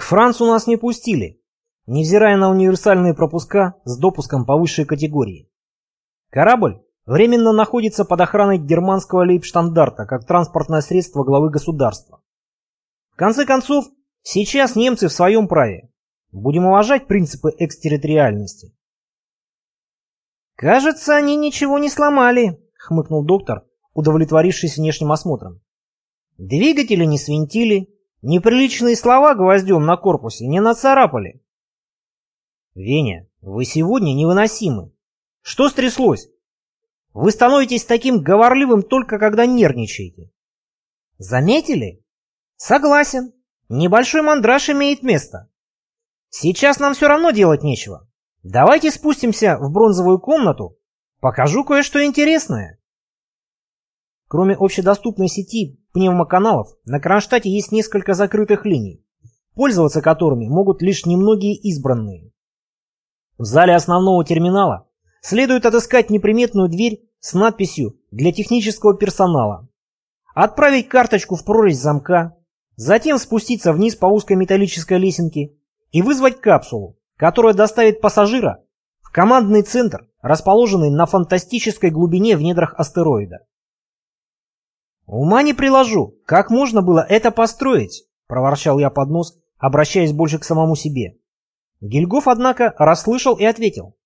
К Францу нас не пустили, невзирая на универсальные пропуска с допуском по высшей категории. Корабль временно находится под охраной германского лейбштандарта как транспортное средство главы государства. В конце концов, сейчас немцы в своем праве. Будем уважать принципы экстерриториальности. «Кажется, они ничего не сломали», — хмыкнул доктор, удовлетворившись внешним осмотром. «Двигатели не свинтили, неприличные слова гвоздем на корпусе не нацарапали». «Веня, вы сегодня невыносимы. Что стряслось? Вы становитесь таким говорливым только когда нервничаете». «Заметили?» «Согласен. Небольшой мандраж имеет место. Сейчас нам все равно делать нечего. Давайте спустимся в бронзовую комнату, покажу кое-что интересное. Кроме общедоступной сети пневмоканалов, на Кронштадте есть несколько закрытых линий, пользоваться которыми могут лишь немногие избранные. В зале основного терминала следует отыскать неприметную дверь с надписью «Для технического персонала», отправить карточку в прорезь замка, затем спуститься вниз по узкой металлической лесенке и вызвать капсулу, которая доставит пассажира в командный центр, расположенный на фантастической глубине в недрах астероида. «Ума не приложу, как можно было это построить?» – проворчал я под нос, обращаясь больше к самому себе. Гильгоф, однако, расслышал и ответил.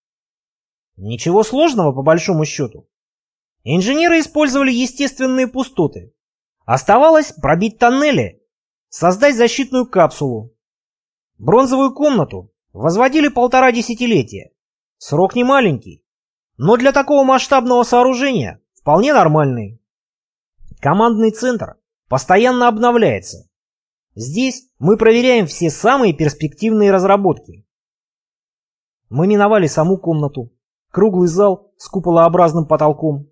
«Ничего сложного, по большому счету. Инженеры использовали естественные пустоты. Оставалось пробить тоннели, создать защитную капсулу. Бронзовую комнату Возводили полтора десятилетия. Срок не маленький, но для такого масштабного сооружения вполне нормальный. Командный центр постоянно обновляется. Здесь мы проверяем все самые перспективные разработки. Мы миновали саму комнату, круглый зал с куполообразным потолком,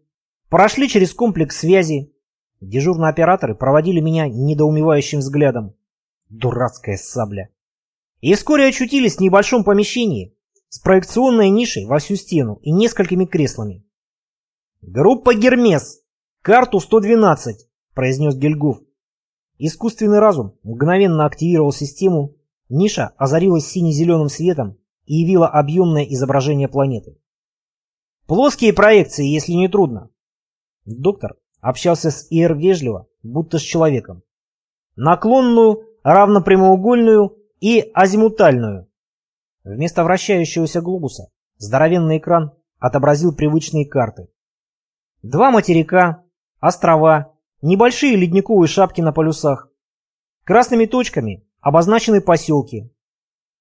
прошли через комплекс связи. Дежурные операторы проводили меня недоумевающим взглядом. Дурацкая сабля и вскоре очутились в небольшом помещении с проекционной нишей во всю стену и несколькими креслами. «Группа Гермес! Карту 112!» – произнес Гельгоф. Искусственный разум мгновенно активировал систему, ниша озарилась сине-зеленым светом и явила объемное изображение планеты. «Плоские проекции, если не трудно!» Доктор общался с ИР вежливо, будто с человеком. Наклонную, равнопрямоугольную и азимутальную. Вместо вращающегося глобуса здоровенный экран отобразил привычные карты. Два материка, острова, небольшие ледниковые шапки на полюсах. Красными точками обозначены поселки.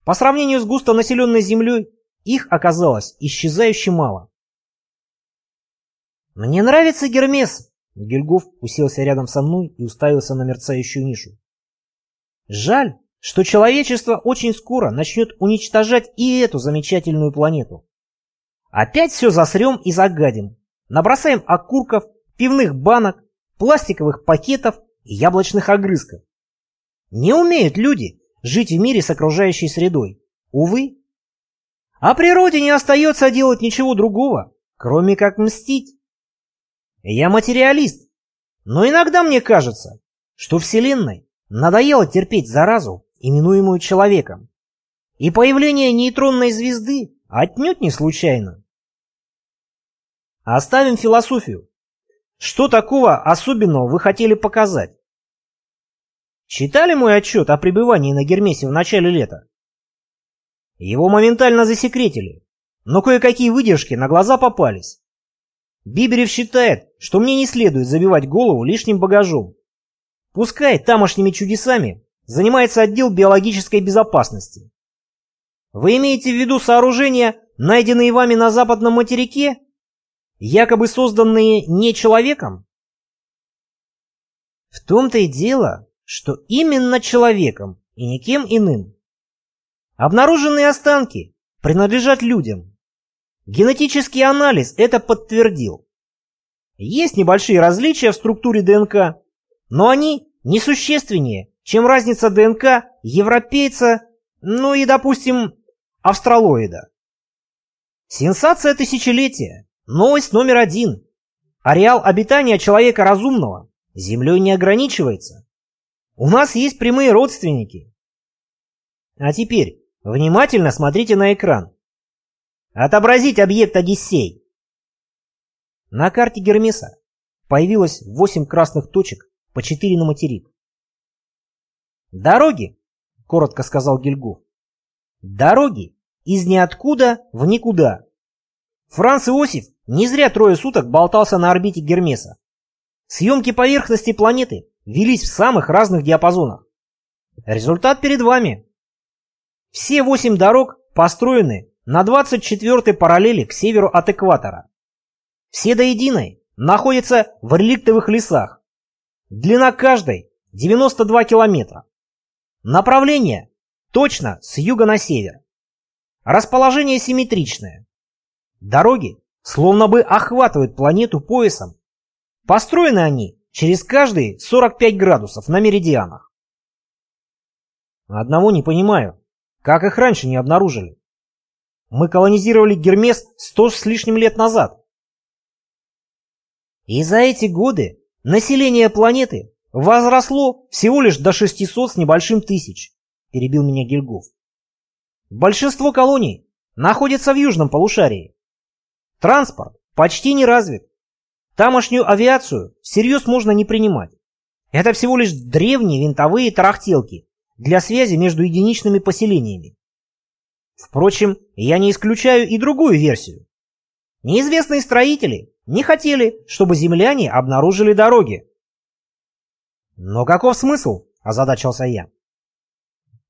По сравнению с густонаселенной землей их оказалось исчезающе мало. «Мне нравится Гермес!» Гильгоф уселся рядом со мной и уставился на мерцающую нишу. «Жаль, что человечество очень скоро начнет уничтожать и эту замечательную планету. Опять все засрем и загадим. Набросаем окурков, пивных банок, пластиковых пакетов и яблочных огрызков. Не умеют люди жить в мире с окружающей средой. Увы. А природе не остается делать ничего другого, кроме как мстить. Я материалист, но иногда мне кажется, что Вселенной надоело терпеть заразу именуемую человеком. И появление нейтронной звезды отнюдь не случайно. Оставим философию. Что такого особенного вы хотели показать? Читали мой отчет о пребывании на Гермесе в начале лета? Его моментально засекретили, но кое-какие выдержки на глаза попались. Биберев считает, что мне не следует забивать голову лишним багажом. Пускай тамошними чудесами занимается отдел биологической безопасности. Вы имеете в виду сооружения, найденные вами на западном материке, якобы созданные не человеком? В том-то и дело, что именно человеком и никем иным. Обнаруженные останки принадлежат людям. Генетический анализ это подтвердил. Есть небольшие различия в структуре ДНК, но они несущественнее, чем разница ДНК европейца, ну и, допустим, австралоида. Сенсация тысячелетия. Новость номер один. Ареал обитания человека разумного Землей не ограничивается. У нас есть прямые родственники. А теперь внимательно смотрите на экран. Отобразить объект Одиссей. На карте Гермеса появилось 8 красных точек, по 4 на материк. «Дороги», — коротко сказал Гильгоф. «Дороги из ниоткуда в никуда». Франц Иосиф не зря трое суток болтался на орбите Гермеса. Съемки поверхности планеты велись в самых разных диапазонах. Результат перед вами. Все восемь дорог построены на 24-й параллели к северу от экватора. Все до единой находятся в реликтовых лесах. Длина каждой 92 километра. Направление точно с юга на север. Расположение симметричное. Дороги словно бы охватывают планету поясом. Построены они через каждые 45 градусов на меридианах. Одного не понимаю, как их раньше не обнаружили. Мы колонизировали Гермес сто с лишним лет назад. И за эти годы население планеты возросло всего лишь до 600 с небольшим тысяч, перебил меня Гильгоф. Большинство колоний находится в южном полушарии. Транспорт почти не развит. Тамошнюю авиацию всерьез можно не принимать. Это всего лишь древние винтовые тарахтелки для связи между единичными поселениями. Впрочем, я не исключаю и другую версию. Неизвестные строители не хотели, чтобы земляне обнаружили дороги. Но каков смысл, озадачился я.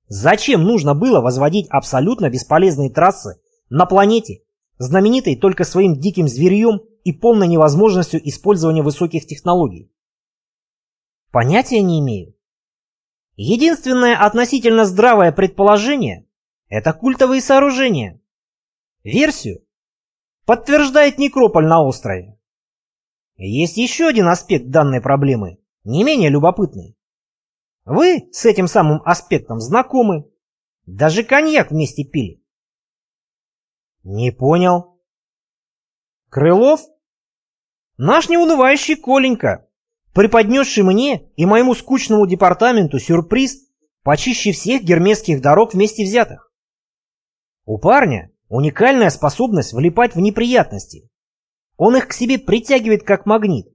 Зачем нужно было возводить абсолютно бесполезные трассы на планете, знаменитой только своим диким зверьем и полной невозможностью использования высоких технологий? Понятия не имею. Единственное относительно здравое предположение – это культовые сооружения. Версию подтверждает некрополь на острове. Есть еще один аспект данной проблемы, не менее любопытный. Вы с этим самым аспектом знакомы. Даже коньяк вместе пили. Не понял. Крылов? Наш неунывающий Коленька, преподнесший мне и моему скучному департаменту сюрприз почище всех гермесских дорог вместе взятых. У парня уникальная способность влипать в неприятности. Он их к себе притягивает как магнит.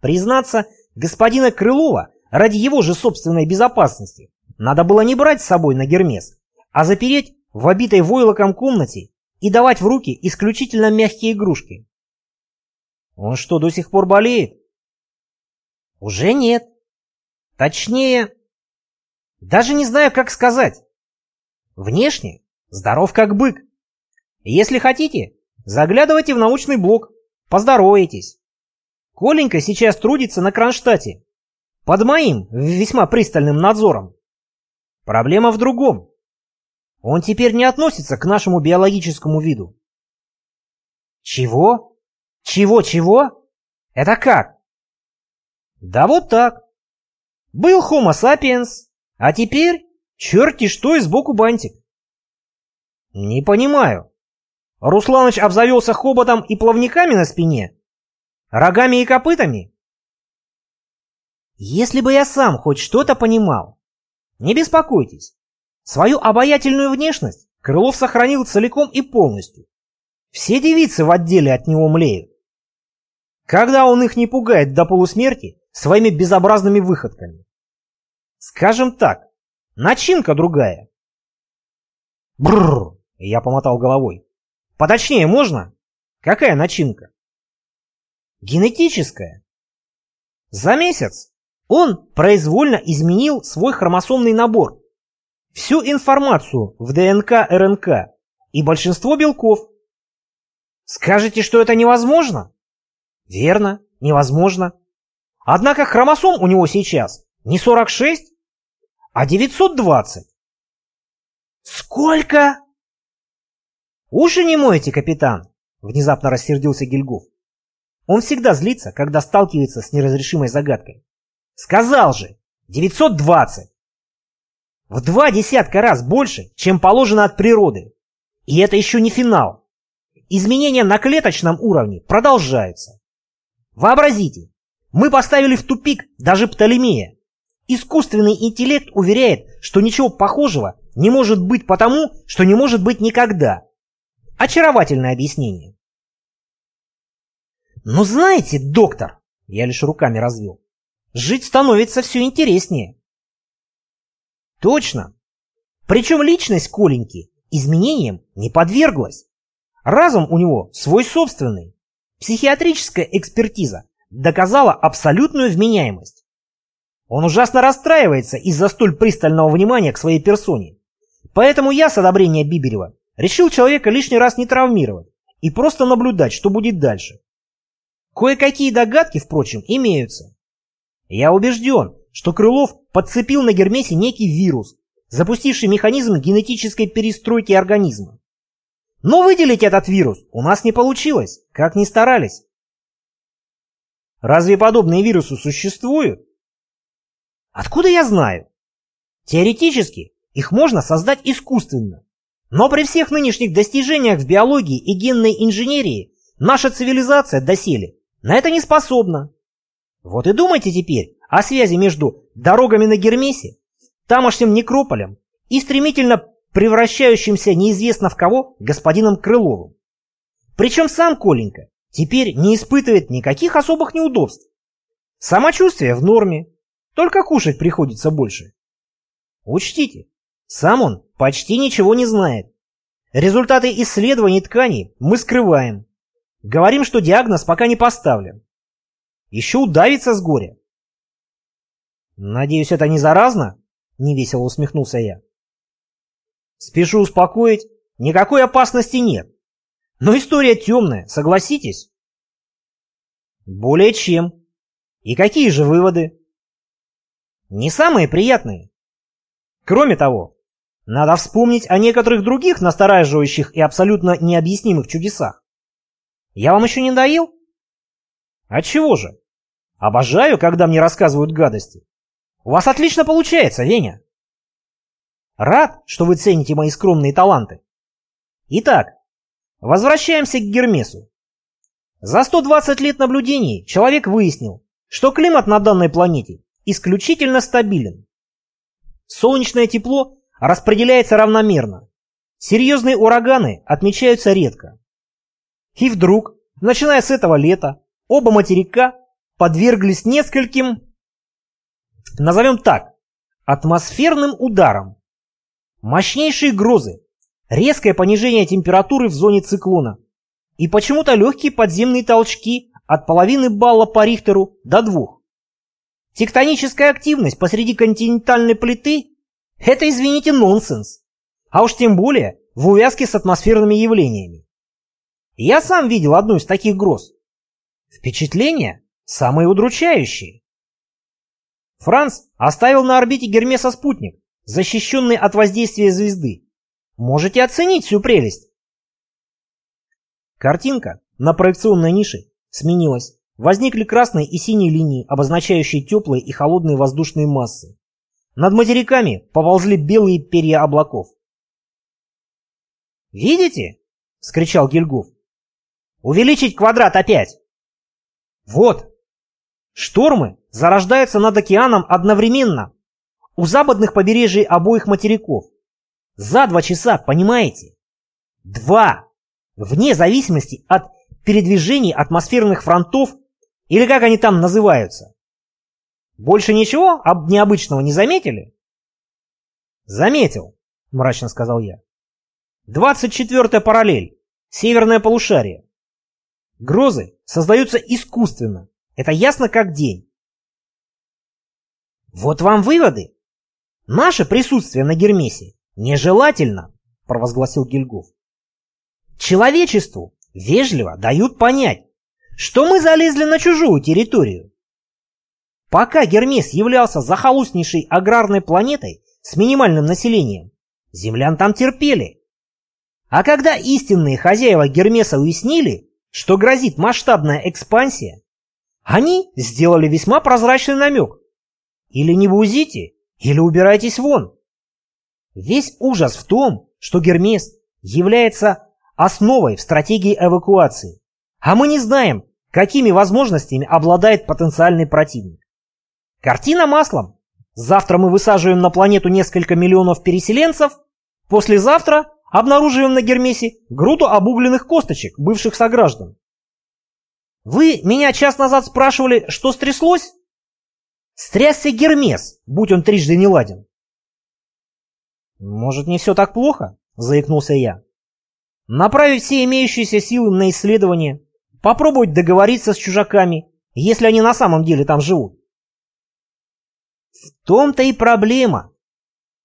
Признаться, господина Крылова ради его же собственной безопасности надо было не брать с собой на Гермес, а запереть в обитой войлоком комнате и давать в руки исключительно мягкие игрушки. Он что, до сих пор болеет? Уже нет. Точнее, даже не знаю, как сказать. Внешне здоров как бык. Если хотите, заглядывайте в научный блок, поздоровайтесь. Коленька сейчас трудится на Кронштадте, под моим весьма пристальным надзором. Проблема в другом. Он теперь не относится к нашему биологическому виду. Чего? Чего-чего? Это как? Да вот так. Был Homo sapiens, а теперь черти что и сбоку бантик. Не понимаю. Русланыч обзавелся хоботом и плавниками на спине? Рогами и копытами? Если бы я сам хоть что-то понимал. Не беспокойтесь. Свою обаятельную внешность Крылов сохранил целиком и полностью. Все девицы в отделе от него млеют. Когда он их не пугает до полусмерти своими безобразными выходками. Скажем так, начинка другая. Бррр, я помотал головой. Поточнее можно? Какая начинка? Генетическая. За месяц он произвольно изменил свой хромосомный набор, всю информацию в ДНК-РНК и большинство белков. Скажете, что это невозможно? Верно, невозможно. Однако хромосом у него сейчас не 46, а 920. Сколько? Уши не мойте, капитан, внезапно рассердился Гильгоф. Он всегда злится, когда сталкивается с неразрешимой загадкой. Сказал же, 920. В два десятка раз больше, чем положено от природы. И это еще не финал. Изменения на клеточном уровне продолжаются. Вообразите, мы поставили в тупик даже Птолемея. Искусственный интеллект уверяет, что ничего похожего не может быть потому, что не может быть никогда. Очаровательное объяснение. Но знаете, доктор, я лишь руками развел, жить становится все интереснее. Точно. Причем личность Коленьки изменениям не подверглась. Разум у него свой собственный. Психиатрическая экспертиза доказала абсолютную вменяемость. Он ужасно расстраивается из-за столь пристального внимания к своей персоне. Поэтому я с одобрения Биберева решил человека лишний раз не травмировать и просто наблюдать, что будет дальше. Кое-какие догадки, впрочем, имеются. Я убежден, что Крылов подцепил на Гермесе некий вирус, запустивший механизм генетической перестройки организма. Но выделить этот вирус у нас не получилось, как ни старались. Разве подобные вирусы существуют? Откуда я знаю? Теоретически их можно создать искусственно. Но при всех нынешних достижениях в биологии и генной инженерии наша цивилизация доселе на это не способна. Вот и думайте теперь о связи между дорогами на Гермесе, тамошним некрополем и стремительно превращающимся неизвестно в кого господином Крыловым. Причем сам Коленька теперь не испытывает никаких особых неудобств. Самочувствие в норме, только кушать приходится больше. Учтите, сам он почти ничего не знает. Результаты исследований тканей мы скрываем. Говорим, что диагноз пока не поставлен. Еще удавится с горя. Надеюсь, это не заразно? Невесело усмехнулся я. Спешу успокоить, никакой опасности нет. Но история темная, согласитесь? Более чем. И какие же выводы? Не самые приятные. Кроме того, надо вспомнить о некоторых других настораживающих и абсолютно необъяснимых чудесах. Я вам еще не доел? Отчего же? Обожаю, когда мне рассказывают гадости. У вас отлично получается, Веня. Рад, что вы цените мои скромные таланты. Итак, возвращаемся к Гермесу. За 120 лет наблюдений человек выяснил, что климат на данной планете исключительно стабилен. Солнечное тепло распределяется равномерно. Серьезные ураганы отмечаются редко. И вдруг, начиная с этого лета, оба материка подверглись нескольким, назовем так, атмосферным ударам. Мощнейшие грозы, резкое понижение температуры в зоне циклона и почему-то легкие подземные толчки от половины балла по Рихтеру до двух. Тектоническая активность посреди континентальной плиты – это, извините, нонсенс. А уж тем более в увязке с атмосферными явлениями. Я сам видел одну из таких гроз. Впечатления самые удручающие. Франц оставил на орбите Гермеса спутник, защищенный от воздействия звезды. Можете оценить всю прелесть. Картинка на проекционной нише сменилась. Возникли красные и синие линии, обозначающие теплые и холодные воздушные массы. Над материками поползли белые перья облаков. «Видите?» — скричал Гильгоф. «Увеличить квадрат опять!» «Вот! Штормы зарождаются над океаном одновременно, у западных побережий обоих материков. За два часа, понимаете? Два! Вне зависимости от передвижений атмосферных фронтов или как они там называются? Больше ничего об необычного не заметили? Заметил, мрачно сказал я. 24 параллель. Северное полушарие. Грозы создаются искусственно. Это ясно как день. Вот вам выводы. Наше присутствие на Гермесе нежелательно, провозгласил Гильгоф. Человечеству вежливо дают понять, что мы залезли на чужую территорию. Пока Гермес являлся захолустнейшей аграрной планетой с минимальным населением, землян там терпели. А когда истинные хозяева Гермеса уяснили, что грозит масштабная экспансия, они сделали весьма прозрачный намек. Или не бузите, или убирайтесь вон. Весь ужас в том, что Гермес является основой в стратегии эвакуации. А мы не знаем, какими возможностями обладает потенциальный противник. Картина маслом. Завтра мы высаживаем на планету несколько миллионов переселенцев, послезавтра обнаруживаем на Гермесе груду обугленных косточек бывших сограждан. Вы меня час назад спрашивали, что стряслось? Стрясся Гермес, будь он трижды не ладен. Может, не все так плохо? Заикнулся я. Направить все имеющиеся силы на исследование, попробовать договориться с чужаками, если они на самом деле там живут. В том-то и проблема,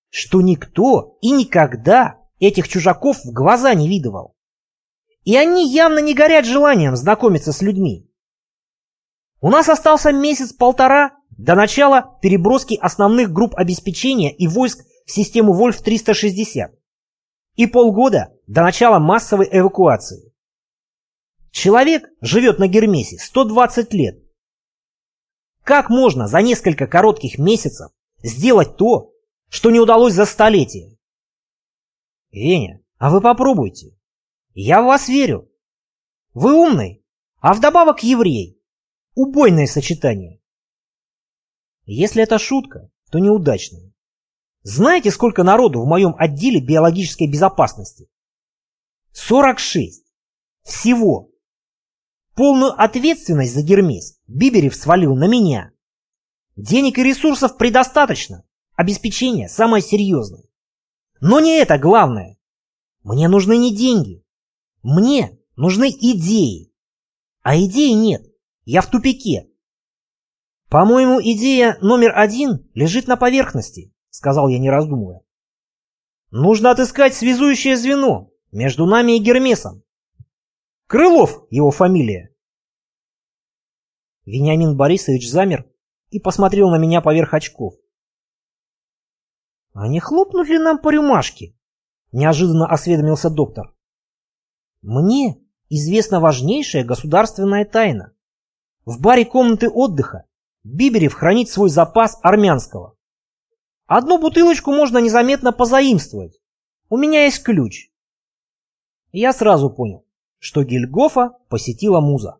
что никто и никогда этих чужаков в глаза не видывал. И они явно не горят желанием знакомиться с людьми. У нас остался месяц-полтора до начала переброски основных групп обеспечения и войск в систему Вольф-360 и полгода до начала массовой эвакуации. Человек живет на Гермесе 120 лет. Как можно за несколько коротких месяцев сделать то, что не удалось за столетия? Веня, а вы попробуйте. Я в вас верю. Вы умный, а вдобавок еврей. Убойное сочетание. Если это шутка, то неудачная. Знаете, сколько народу в моем отделе биологической безопасности? 46. Всего. Полную ответственность за Гермес Биберев свалил на меня. Денег и ресурсов предостаточно. Обеспечение самое серьезное. Но не это главное. Мне нужны не деньги. Мне нужны идеи. А идеи нет. Я в тупике. По-моему, идея номер один лежит на поверхности, сказал я не раздумывая. Нужно отыскать связующее звено между нами и Гермесом. Крылов его фамилия. Вениамин Борисович замер и посмотрел на меня поверх очков. «А не хлопнут ли нам по рюмашке?» — неожиданно осведомился доктор. «Мне известна важнейшая государственная тайна. В баре комнаты отдыха Биберев хранит свой запас армянского. Одну бутылочку можно незаметно позаимствовать. У меня есть ключ». Я сразу понял что Гильгофа посетила муза.